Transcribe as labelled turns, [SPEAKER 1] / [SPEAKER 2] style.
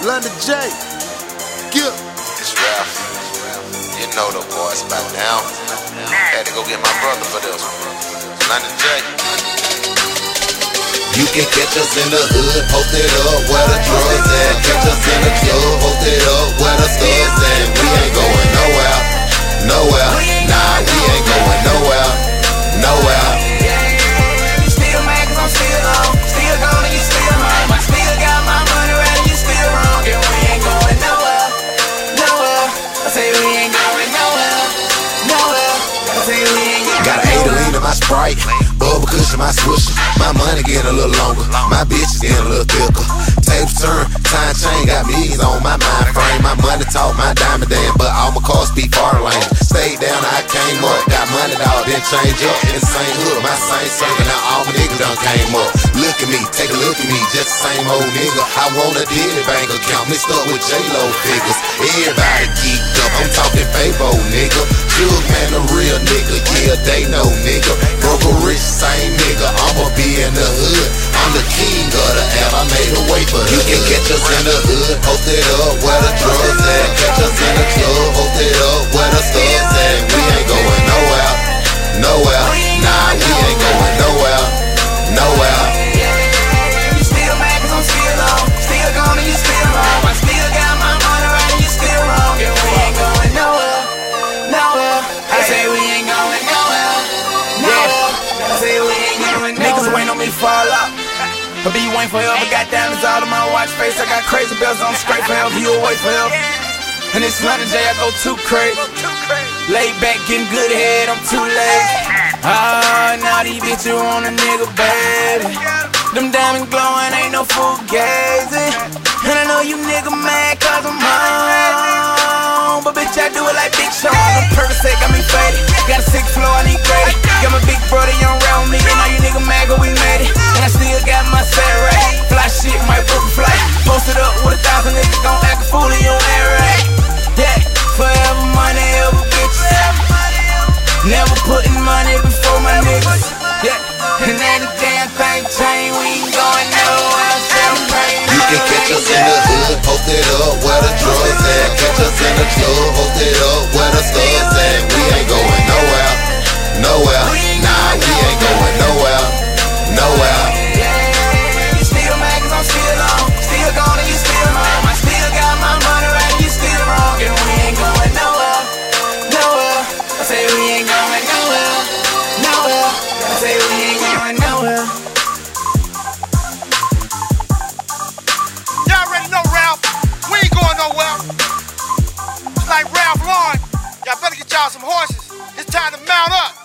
[SPEAKER 1] London J. Gip.
[SPEAKER 2] It's Ralph. You know the boys by now. Had to go get my brother for this one. London J.
[SPEAKER 3] You can catch us in the hood, posted up where the drugs at. Catch us in the club, posted up where the studs at.
[SPEAKER 4] My
[SPEAKER 3] Sprite, bubble cushion my swisher. My money getting a little longer, my bitches getting a little thicker. Tapes turn, time chain got millions on my mind frame. My money talk, my diamond damn, but all my cars speak foreign lane. Stayed down, I came up, got money dog, then change up. In the same hood, my same circle, now all my niggas done came up. Look at me, take a look at me, just the same old nigga. I want a daily bank account mixed up with J-Lo figures. Everybody geeked up, I'm talking Fabo, nigga. Real nigga, yeah, they know, nigga. Broke a rich, same nigga, I'ma be in the hood. I'm the king of the app, I made a way for You can catch us in the hood, posted up where the drugs at. Catch us in the club, posted up where the studs at. We ain't going nowhere, nowhere. Nah, we ain't going nowhere, nowhere.
[SPEAKER 4] You still mad me fall out. But be waiting forever. Got diamonds all in my watch face. I got crazy bells on straight forever. You away forever. And it's London J, I go too crazy. Lay back, getting good head, I'm too lazy. Ah, now these bitches want a nigga, baby. Them diamonds glowing, ain't no fugazi. And I know you nigga mad cause I'm home. But bitch, I do it like Big Sean. The Percocet got me faded. Got a sick flow, I need graded. Got my big brother, young
[SPEAKER 5] y'all some horses. It's time to mount up.